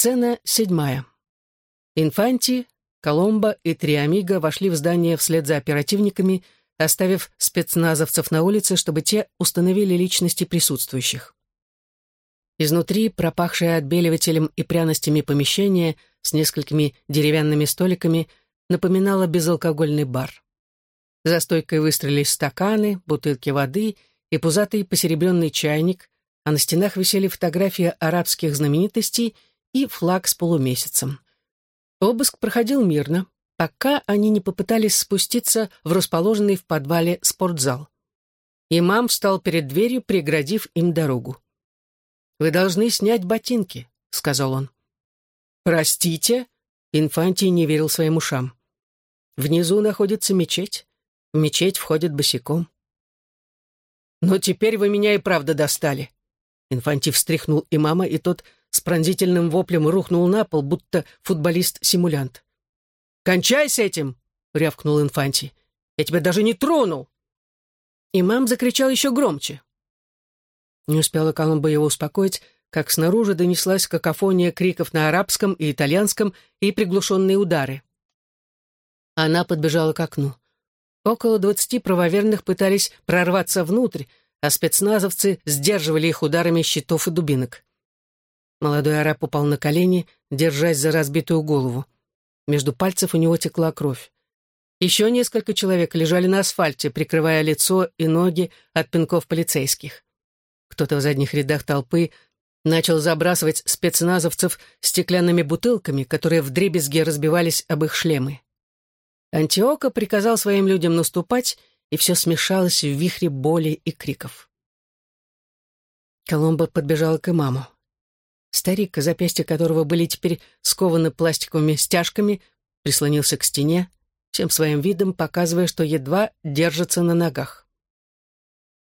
Сцена седьмая. Инфанти, Коломбо и три амиго вошли в здание вслед за оперативниками, оставив спецназовцев на улице, чтобы те установили личности присутствующих. Изнутри, пропахшее отбеливателем и пряностями помещение с несколькими деревянными столиками, напоминало безалкогольный бар. За стойкой выстроились стаканы, бутылки воды и пузатый посеребренный чайник, а на стенах висели фотографии арабских знаменитостей и флаг с полумесяцем. Обыск проходил мирно, пока они не попытались спуститься в расположенный в подвале спортзал. Имам встал перед дверью, преградив им дорогу. «Вы должны снять ботинки», — сказал он. «Простите?» — Инфантий не верил своим ушам. «Внизу находится мечеть. В мечеть входит босиком». «Но теперь вы меня и правда достали». Инфантий встряхнул имама, и тот с пронзительным воплем рухнул на пол, будто футболист-симулянт. «Кончай с этим!» — рявкнул Инфанти. «Я тебя даже не тронул!» Имам закричал еще громче. Не успела Колумба его успокоить, как снаружи донеслась какофония криков на арабском и итальянском и приглушенные удары. Она подбежала к окну. Около двадцати правоверных пытались прорваться внутрь, а спецназовцы сдерживали их ударами щитов и дубинок. Молодой араб упал на колени, держась за разбитую голову. Между пальцев у него текла кровь. Еще несколько человек лежали на асфальте, прикрывая лицо и ноги от пинков полицейских. Кто-то в задних рядах толпы начал забрасывать спецназовцев стеклянными бутылками, которые вдребезги разбивались об их шлемы. Антиока приказал своим людям наступать, и все смешалось в вихре боли и криков. Коломбо подбежал к имаму. Старик, запястья которого были теперь скованы пластиковыми стяжками, прислонился к стене, всем своим видом показывая, что едва держится на ногах.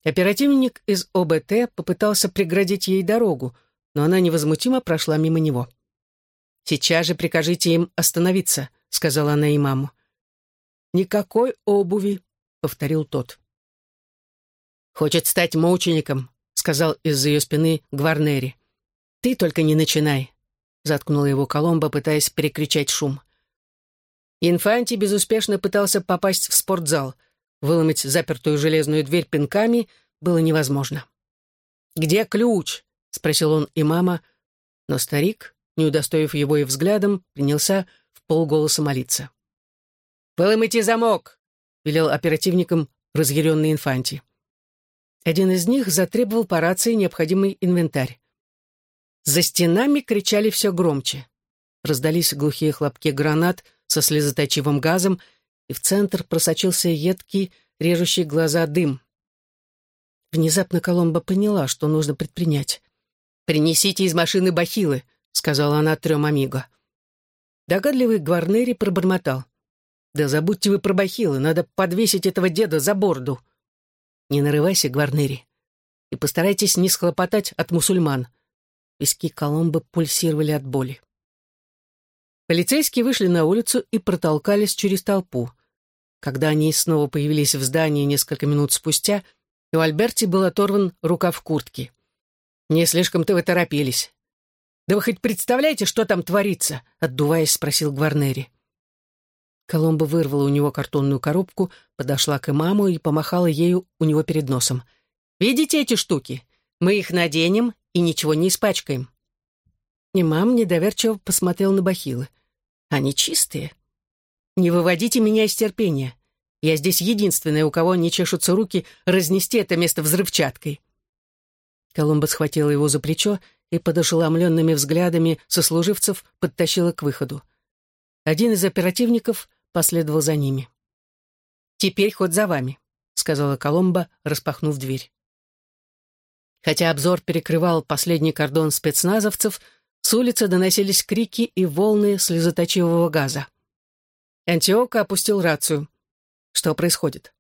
Оперативник из ОБТ попытался преградить ей дорогу, но она невозмутимо прошла мимо него. «Сейчас же прикажите им остановиться», — сказала она имаму. «Никакой обуви», — повторил тот. «Хочет стать мучеником», — сказал из-за ее спины Гварнери. «Ты только не начинай», — заткнула его Коломбо, пытаясь перекричать шум. Инфанти безуспешно пытался попасть в спортзал. Выломать запертую железную дверь пинками было невозможно. «Где ключ?» — спросил он и мама, но старик, не удостоив его и взглядом, принялся в полголоса молиться. «Выломайте замок!» — велел оперативникам разъяренный инфанти. Один из них затребовал по рации необходимый инвентарь. За стенами кричали все громче. Раздались глухие хлопки гранат со слезоточивым газом, и в центр просочился едкий, режущий глаза дым. Внезапно Коломба поняла, что нужно предпринять. «Принесите из машины бахилы», — сказала она трем амиго. Догадливый Гварнери пробормотал. «Да забудьте вы про бахилы, надо подвесить этого деда за борду». «Не нарывайся, Гварнери, и постарайтесь не схлопотать от мусульман. Виски Коломбы пульсировали от боли. Полицейские вышли на улицу и протолкались через толпу. Когда они снова появились в здании несколько минут спустя, у Альберти был оторван рукав куртки. «Не слишком-то вы торопились». «Да вы хоть представляете, что там творится?» — отдуваясь, спросил Гварнери. Коломба вырвала у него картонную коробку, подошла к имаму и помахала ею у него перед носом. «Видите эти штуки? Мы их наденем и ничего не испачкаем. Имам недоверчиво посмотрел на бахилы. Они чистые. Не выводите меня из терпения. Я здесь единственная, у кого не чешутся руки разнести это место взрывчаткой. Колумба схватила его за плечо и под ошеломленными взглядами сослуживцев подтащила к выходу. Один из оперативников последовал за ними. «Теперь ход за вами», — сказала Коломба, распахнув дверь. Хотя обзор перекрывал последний кордон спецназовцев, с улицы доносились крики и волны слезоточивого газа. Антиока опустил рацию. «Что происходит?»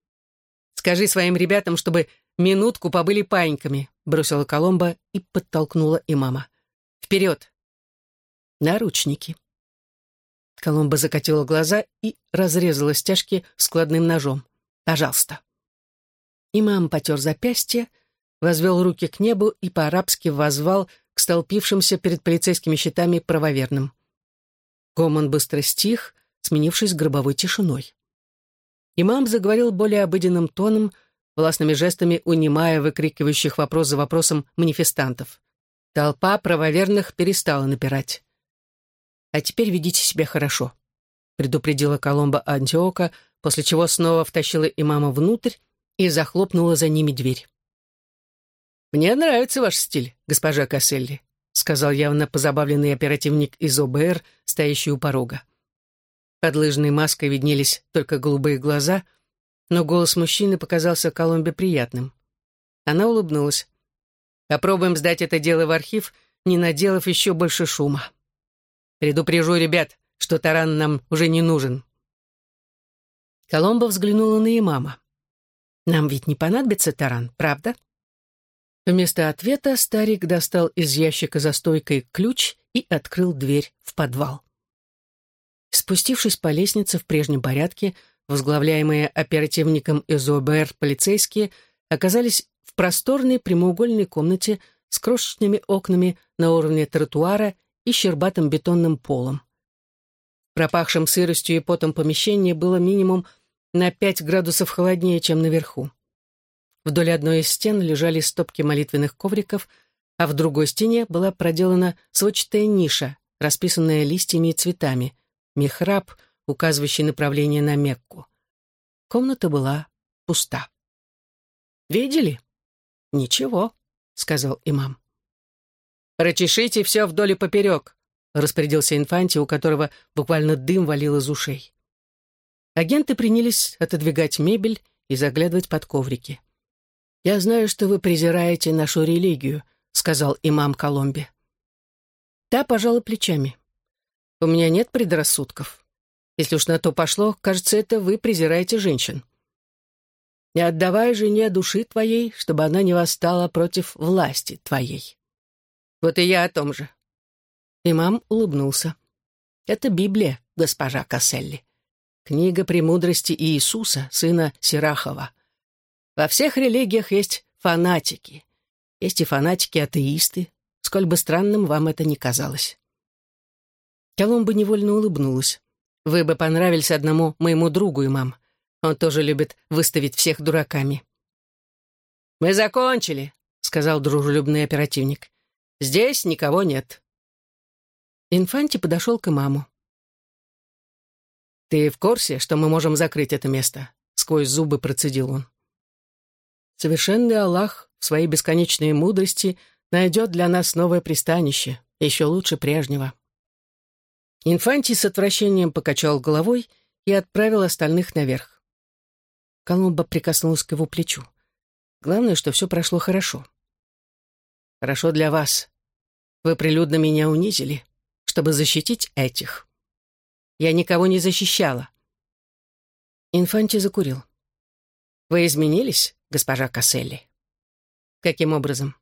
«Скажи своим ребятам, чтобы минутку побыли паиньками», бросила Коломба и подтолкнула имама. «Вперед!» «Наручники». Коломба закатила глаза и разрезала стяжки складным ножом. «Пожалуйста». Имам потер запястье, возвел руки к небу и по-арабски возвал к столпившимся перед полицейскими щитами правоверным. Гомон быстро стих, сменившись гробовой тишиной. Имам заговорил более обыденным тоном, властными жестами унимая выкрикивающих вопрос за вопросом манифестантов. Толпа правоверных перестала напирать. «А теперь ведите себя хорошо», — предупредила Коломба Антиока, после чего снова втащила имама внутрь и захлопнула за ними дверь. «Мне нравится ваш стиль, госпожа Касселли», — сказал явно позабавленный оперативник из ОБР, стоящий у порога. Под лыжной маской виднелись только голубые глаза, но голос мужчины показался Коломбе приятным. Она улыбнулась. «Попробуем сдать это дело в архив, не наделав еще больше шума. Предупрежу ребят, что таран нам уже не нужен». Коломба взглянула на имама. «Нам ведь не понадобится таран, правда?» Вместо ответа старик достал из ящика за стойкой ключ и открыл дверь в подвал. Спустившись по лестнице в прежнем порядке, возглавляемые оперативником из ОБР полицейские оказались в просторной прямоугольной комнате с крошечными окнами на уровне тротуара и щербатым бетонным полом. Пропахшим сыростью и потом помещение было минимум на 5 градусов холоднее, чем наверху. Вдоль одной из стен лежали стопки молитвенных ковриков, а в другой стене была проделана сводчатая ниша, расписанная листьями и цветами, михраб, указывающий направление на Мекку. Комната была пуста. «Видели?» «Ничего», — сказал имам. «Прочешите все вдоль и поперек», — распорядился инфанти, у которого буквально дым валил из ушей. Агенты принялись отодвигать мебель и заглядывать под коврики. «Я знаю, что вы презираете нашу религию», — сказал имам Коломбе. Та пожала плечами. «У меня нет предрассудков. Если уж на то пошло, кажется, это вы презираете женщин. Не отдавай жене души твоей, чтобы она не восстала против власти твоей». «Вот и я о том же». Имам улыбнулся. «Это Библия, госпожа Касселли. Книга премудрости Иисуса, сына Сирахова. Во всех религиях есть фанатики. Есть и фанатики-атеисты, сколь бы странным вам это ни казалось. Коломба невольно улыбнулась. «Вы бы понравились одному моему другу, имам. Он тоже любит выставить всех дураками». «Мы закончили», — сказал дружелюбный оперативник. «Здесь никого нет». Инфанти подошел к имаму. «Ты в курсе, что мы можем закрыть это место?» — сквозь зубы процедил он. Совершенный Аллах в своей бесконечной мудрости найдет для нас новое пристанище, еще лучше прежнего. Инфанти с отвращением покачал головой и отправил остальных наверх. Колумба прикоснулась к его плечу. Главное, что все прошло хорошо. Хорошо для вас. Вы прилюдно меня унизили, чтобы защитить этих. Я никого не защищала. Инфанти закурил. Вы изменились? Госпожа Касселли. Каким образом?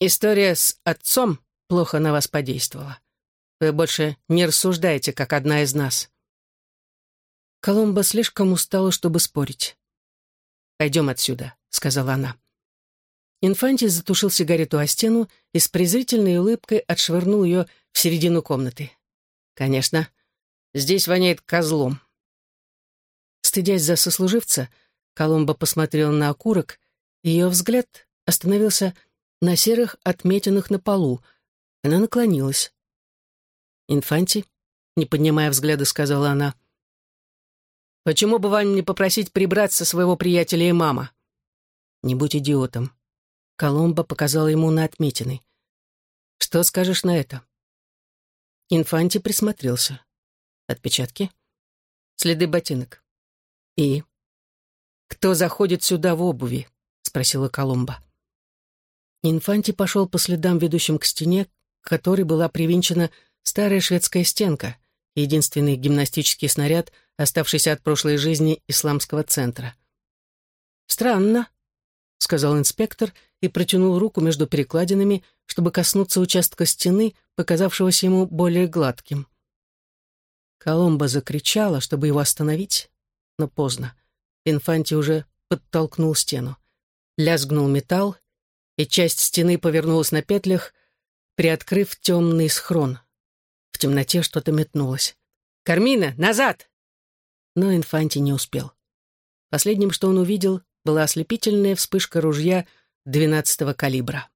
История с отцом плохо на вас подействовала. Вы больше не рассуждаете, как одна из нас. Коломба слишком устала, чтобы спорить. «Пойдем отсюда», — сказала она. Инфанти затушил сигарету о стену и с презрительной улыбкой отшвырнул ее в середину комнаты. «Конечно, здесь воняет козлом». Стыдясь за сослуживца, Коломба посмотрела на окурок, и ее взгляд остановился на серых отметинах на полу. Она наклонилась. «Инфанти?» — не поднимая взгляда, сказала она. «Почему бы вам не попросить прибрать со своего приятеля и мама?» «Не будь идиотом». Коломба показала ему на отметины. «Что скажешь на это?» Инфанти присмотрелся. Отпечатки? Следы ботинок. И? «Кто заходит сюда в обуви?» — спросила Коломба. Инфанти пошел по следам, ведущим к стене, к которой была привинчена старая шведская стенка, единственный гимнастический снаряд, оставшийся от прошлой жизни исламского центра. «Странно», — сказал инспектор и протянул руку между перекладинами, чтобы коснуться участка стены, показавшегося ему более гладким. Коломба закричала, чтобы его остановить, но поздно. Инфанти уже подтолкнул стену. Лязгнул металл, и часть стены повернулась на петлях, приоткрыв темный схрон. В темноте что-то метнулось. «Кармина, назад!» Но Инфанти не успел. Последним, что он увидел, была ослепительная вспышка ружья двенадцатого калибра.